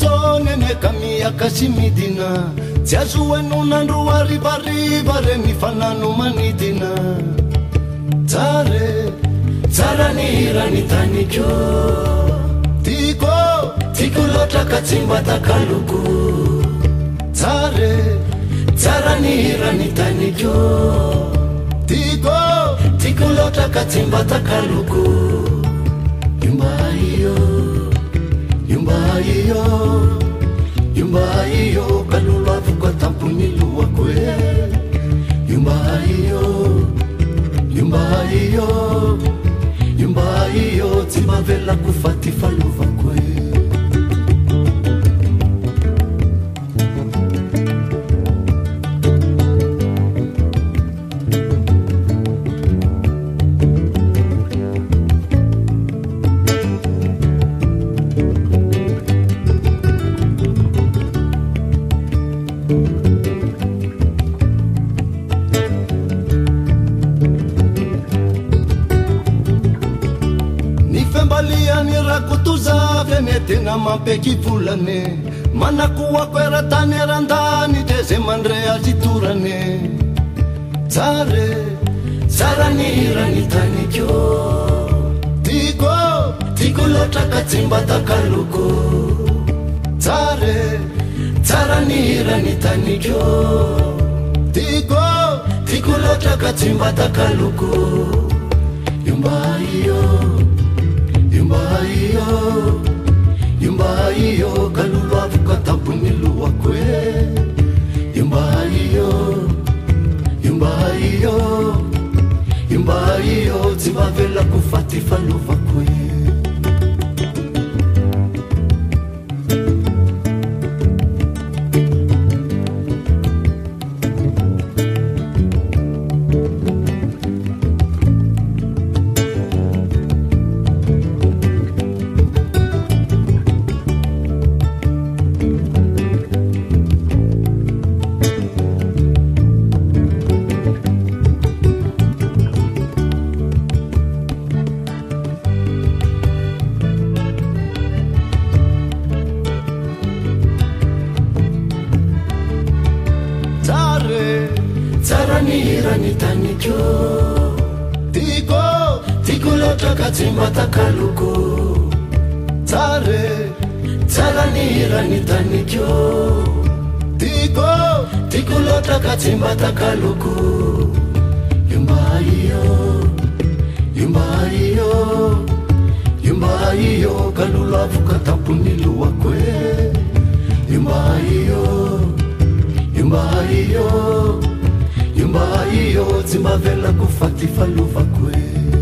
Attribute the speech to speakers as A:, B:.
A: soneneka miaka shimitina tsyazuwenunandru warivarivare mifananumanitina tsare tsarnihiranitanico ikokuloakasimbatakaluku sr tsara nihiranitaniko iko tikulotakatsimba takaluku yubio Yung bahay iyo, yung bahay iyo Kalulafu katampunilua kwe Yung bahay iyo, yung nete na mapekipfulane manakuwakwera tane ra ndani tezemandreaziturane tsare tsara e, ni hirani tanikyo tko tikulotaka tsimba ta kluku tsare tsara e, ni hirani tanikyo tiko tikulotakatsimba ta kaluku yumbayumbaiyo Yumba Yumba luwa tabuni yumbayiyo yumba katabunilu wakwe yumbayiyo yumbayiyo yumbayiyo tsivavela kufatifalo vakwe tko tikulota katsima takaluku tsare tsaranihiranitanikyo tiko tikulota katsimba takaluku yumbaio yumbahiyo yumbahiyo kalulapfuka tapunilu wakwe yumbaiyo yumbahiyo mavelagufatifalu vakue